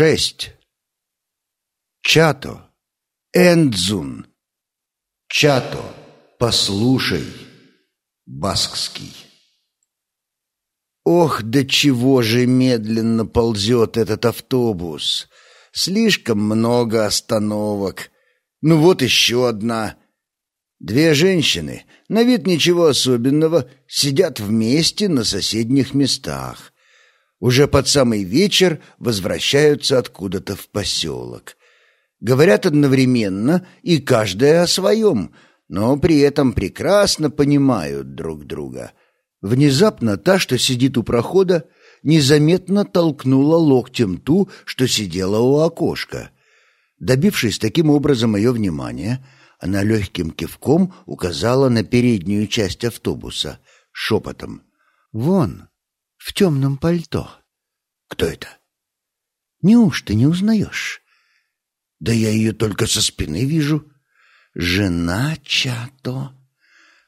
Шесть. Чато. Эндзун. Чато. Послушай. Баскский. Ох, до чего же медленно ползет этот автобус. Слишком много остановок. Ну вот еще одна. Две женщины, на вид ничего особенного, сидят вместе на соседних местах. Уже под самый вечер возвращаются откуда-то в поселок. Говорят одновременно, и каждая о своем, но при этом прекрасно понимают друг друга. Внезапно та, что сидит у прохода, незаметно толкнула локтем ту, что сидела у окошка. Добившись таким образом ее внимания, она легким кивком указала на переднюю часть автобуса, шепотом. «Вон, в темном пальто. Кто это? Неужто не узнаешь? Да я ее только со спины вижу. Жена Чато,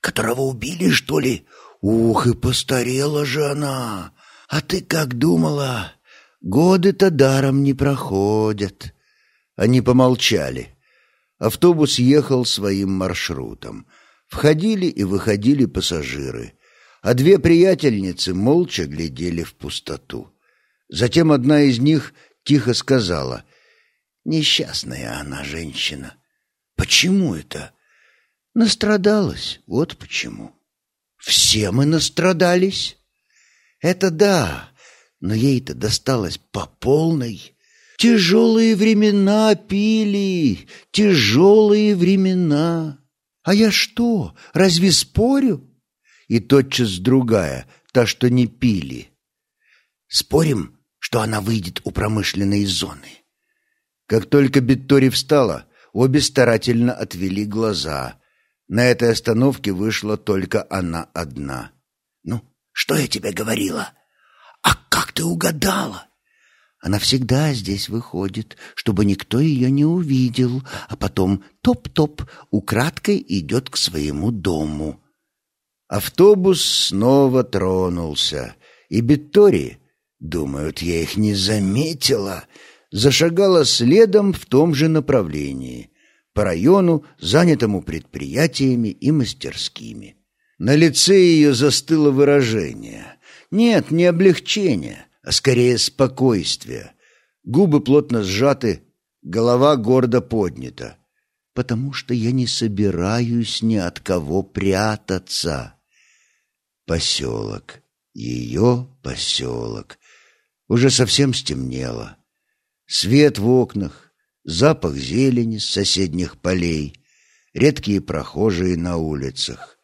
которого убили, что ли? Ух, и постарела же она. А ты как думала? Годы-то даром не проходят. Они помолчали. Автобус ехал своим маршрутом. Входили и выходили пассажиры а две приятельницы молча глядели в пустоту. Затем одна из них тихо сказала, «Несчастная она женщина. Почему это?» «Настрадалась, вот почему». «Все мы настрадались?» «Это да, но ей-то досталось по полной». Тяжелые времена пили, тяжелые времена. А я что, разве спорю? И тотчас другая, та, что не пили. Спорим, что она выйдет у промышленной зоны. Как только Биттори встала, обе старательно отвели глаза. На этой остановке вышла только она одна. «Ну, что я тебе говорила? А как ты угадала?» Она всегда здесь выходит, чтобы никто ее не увидел, а потом топ-топ украдкой идет к своему дому. Автобус снова тронулся, и Биттори, думают, я их не заметила, зашагала следом в том же направлении, по району, занятому предприятиями и мастерскими. На лице ее застыло выражение. Нет, не облегчение, а скорее спокойствие. Губы плотно сжаты, голова гордо поднята. «Потому что я не собираюсь ни от кого прятаться». Поселок. Ее поселок. Уже совсем стемнело. Свет в окнах, запах зелени с соседних полей, редкие прохожие на улицах.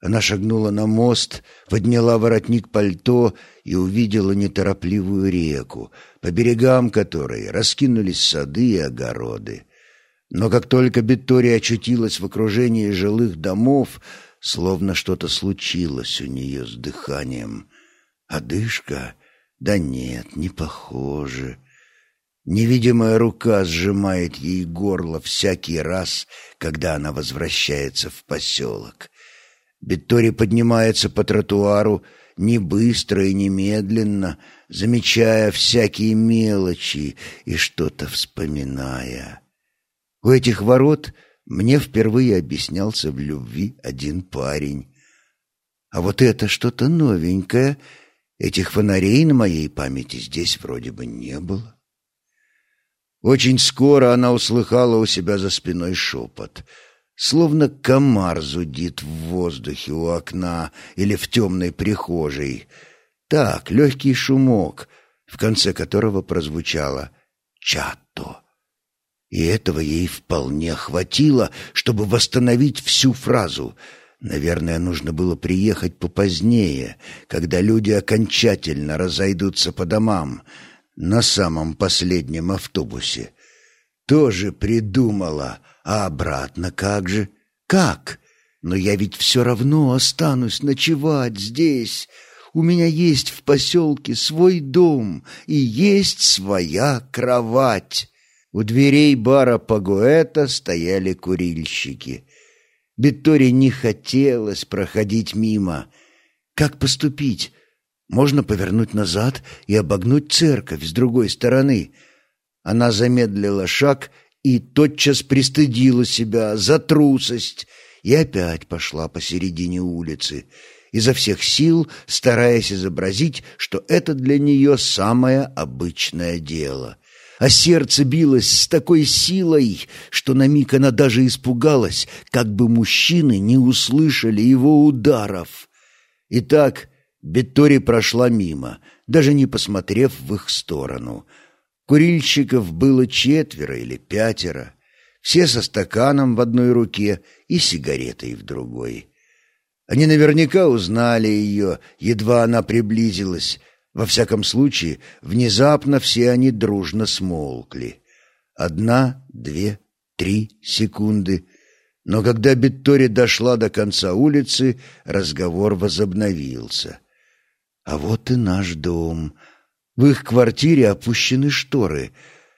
Она шагнула на мост, подняла воротник пальто и увидела неторопливую реку, по берегам которой раскинулись сады и огороды. Но как только Виктория очутилась в окружении жилых домов, словно что-то случилось у нее с дыханием. Одышка? Да нет, не похоже. Невидимая рука сжимает ей горло всякий раз, когда она возвращается в поселок. Беттори поднимается по тротуару не быстро и не медленно, замечая всякие мелочи и что-то вспоминая. У этих ворот мне впервые объяснялся в любви один парень. А вот это что-то новенькое. Этих фонарей на моей памяти здесь вроде бы не было. Очень скоро она услыхала у себя за спиной шепот. Словно комар зудит в воздухе у окна или в темной прихожей. Так, легкий шумок, в конце которого прозвучало «Чато». И этого ей вполне хватило, чтобы восстановить всю фразу. Наверное, нужно было приехать попозднее, когда люди окончательно разойдутся по домам, на самом последнем автобусе. Тоже придумала, а обратно как же? Как? Но я ведь все равно останусь ночевать здесь. У меня есть в поселке свой дом и есть своя кровать. У дверей бара Пагуэта стояли курильщики. Бетторе не хотелось проходить мимо. Как поступить? Можно повернуть назад и обогнуть церковь с другой стороны. Она замедлила шаг и тотчас пристыдила себя за трусость и опять пошла посередине улицы, изо всех сил стараясь изобразить, что это для нее самое обычное дело. А сердце билось с такой силой, что на миг она даже испугалась, как бы мужчины не услышали его ударов. Итак, Беттори прошла мимо, даже не посмотрев в их сторону. Курильщиков было четверо или пятеро, все со стаканом в одной руке и сигаретой в другой. Они наверняка узнали ее, едва она приблизилась. Во всяком случае, внезапно все они дружно смолкли. Одна, две, три секунды. Но когда Беттори дошла до конца улицы, разговор возобновился. «А вот и наш дом. В их квартире опущены шторы.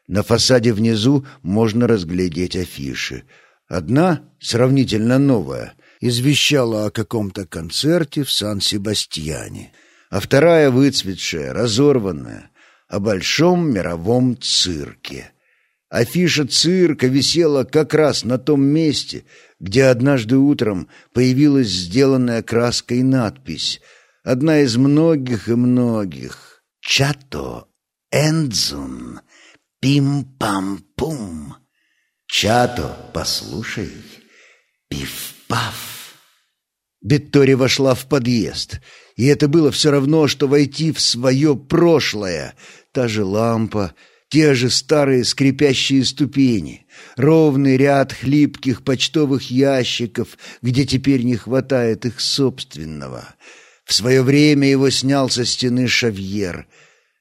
На фасаде внизу можно разглядеть афиши. Одна, сравнительно новая — извещала о каком-то концерте в Сан-Себастьяне, а вторая выцветшая, разорванная, о большом мировом цирке. Афиша цирка висела как раз на том месте, где однажды утром появилась сделанная краской надпись, одна из многих и многих «Чато Эндзун Пим-пам-пум». «Чато, послушай, пиф-паф». Беттори вошла в подъезд, и это было все равно, что войти в свое прошлое. Та же лампа, те же старые скрипящие ступени, ровный ряд хлипких почтовых ящиков, где теперь не хватает их собственного. В свое время его снял со стены Шавьер.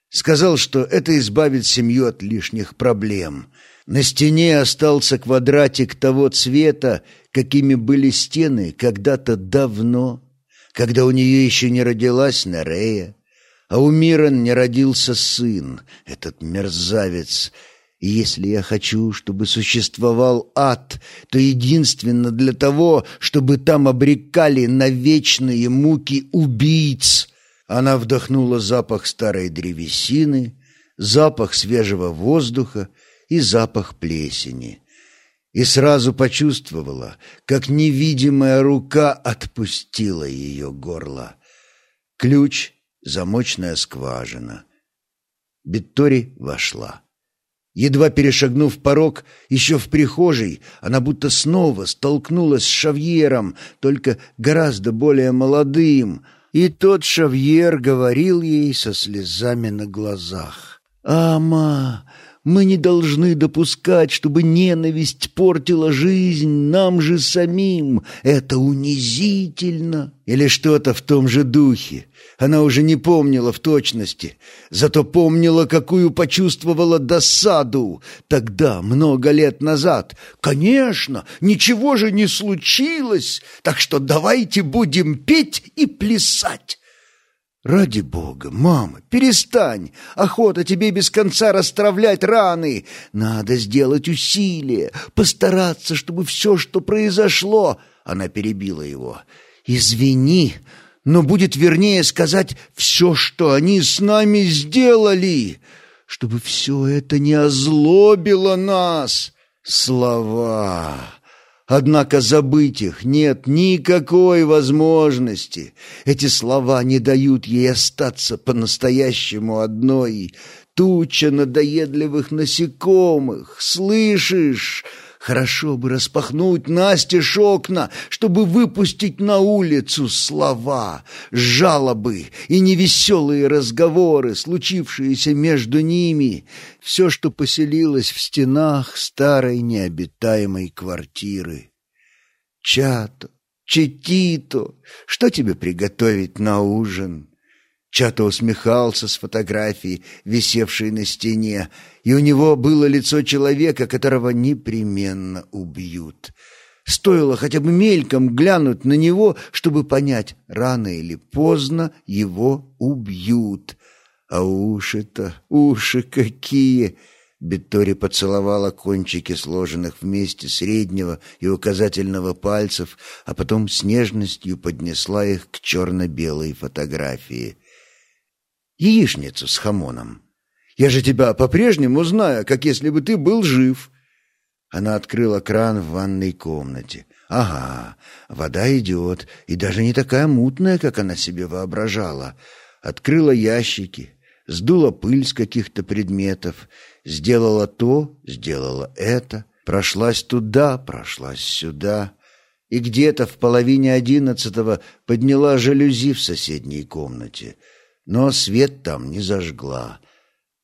Сказал, что это избавит семью от лишних проблем. На стене остался квадратик того цвета, какими были стены когда-то давно, когда у нее еще не родилась Нерея, а у Мирон не родился сын, этот мерзавец. И если я хочу, чтобы существовал ад, то единственно для того, чтобы там обрекали на вечные муки убийц. Она вдохнула запах старой древесины, запах свежего воздуха и запах плесени и сразу почувствовала, как невидимая рука отпустила ее горло. Ключ, замочная скважина. Биттори вошла. Едва перешагнув порог, еще в прихожей, она будто снова столкнулась с Шавьером, только гораздо более молодым, и тот Шавьер говорил ей со слезами на глазах. «Ама, мы не должны допускать, чтобы ненависть портила жизнь нам же самим. Это унизительно. Или что-то в том же духе. Она уже не помнила в точности, зато помнила, какую почувствовала досаду тогда, много лет назад. Конечно, ничего же не случилось, так что давайте будем петь и плясать. «Ради бога, мама, перестань! Охота тебе без конца расстравлять раны! Надо сделать усилие, постараться, чтобы все, что произошло...» Она перебила его. «Извини, но будет вернее сказать все, что они с нами сделали, чтобы все это не озлобило нас!» Слова! Однако забыть их нет никакой возможности. Эти слова не дают ей остаться по-настоящему одной. Туча надоедливых насекомых. Слышишь? Хорошо бы распахнуть настежь окна, чтобы выпустить на улицу слова, жалобы и невеселые разговоры, случившиеся между ними, все, что поселилось в стенах старой необитаемой квартиры. Чато, Четито, что тебе приготовить на ужин? Чато усмехался с фотографии, висевшей на стене, и у него было лицо человека, которого непременно убьют. Стоило хотя бы мельком глянуть на него, чтобы понять, рано или поздно его убьют. А уши-то, уши какие! Беттори поцеловала кончики сложенных вместе среднего и указательного пальцев, а потом с нежностью поднесла их к черно-белой фотографии — яичницу с хамоном. Я же тебя по-прежнему знаю, как если бы ты был жив». Она открыла кран в ванной комнате. «Ага, вода идет, и даже не такая мутная, как она себе воображала. Открыла ящики, сдула пыль с каких-то предметов, сделала то, сделала это, прошлась туда, прошлась сюда» и где-то в половине одиннадцатого подняла жалюзи в соседней комнате, но свет там не зажгла.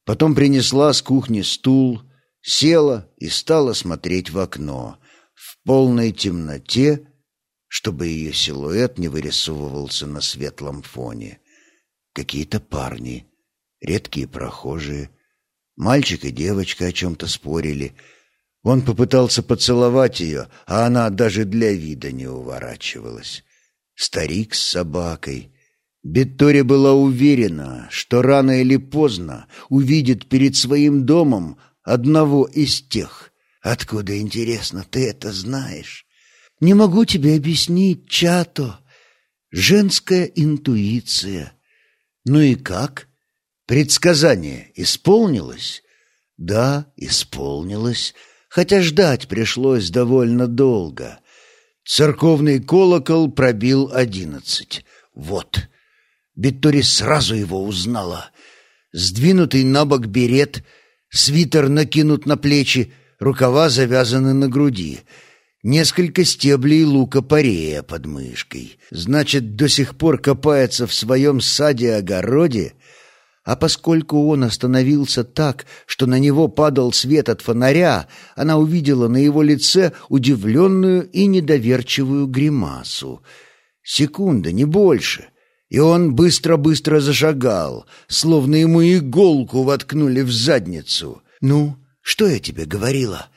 Потом принесла с кухни стул, села и стала смотреть в окно, в полной темноте, чтобы ее силуэт не вырисовывался на светлом фоне. Какие-то парни, редкие прохожие, мальчик и девочка о чем-то спорили — он попытался поцеловать ее, а она даже для вида не уворачивалась. Старик с собакой. Беттори была уверена, что рано или поздно увидит перед своим домом одного из тех. Откуда, интересно, ты это знаешь? Не могу тебе объяснить, Чато. Женская интуиция. Ну и как? Предсказание исполнилось? Да, исполнилось хотя ждать пришлось довольно долго. Церковный колокол пробил одиннадцать. Вот. Биттори сразу его узнала. Сдвинутый на бок берет, свитер накинут на плечи, рукава завязаны на груди. Несколько стеблей лука-порея под мышкой. Значит, до сих пор копается в своем саде-огороде а поскольку он остановился так, что на него падал свет от фонаря, она увидела на его лице удивленную и недоверчивую гримасу. Секунда, не больше. И он быстро-быстро зашагал, словно ему иголку воткнули в задницу. «Ну, что я тебе говорила?»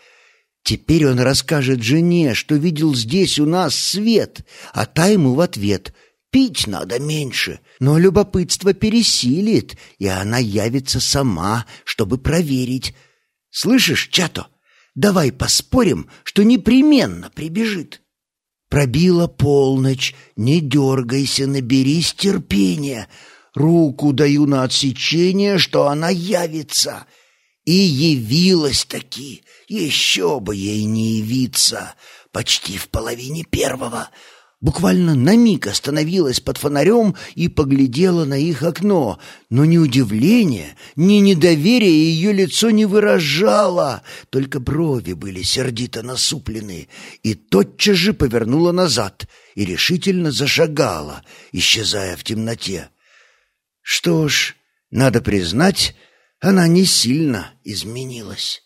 Теперь он расскажет жене, что видел здесь у нас свет, а та ему в ответ Пить надо меньше, но любопытство пересилит, и она явится сама, чтобы проверить. Слышишь, Чато, давай поспорим, что непременно прибежит. Пробила полночь, не дергайся, наберись терпения. Руку даю на отсечение, что она явится. И явилась таки, еще бы ей не явиться, почти в половине первого — буквально на миг остановилась под фонарем и поглядела на их окно, но ни удивления, ни недоверия ее лицо не выражало, только брови были сердито насуплены, и тотчас же повернула назад и решительно зашагала, исчезая в темноте. Что ж, надо признать, она не сильно изменилась.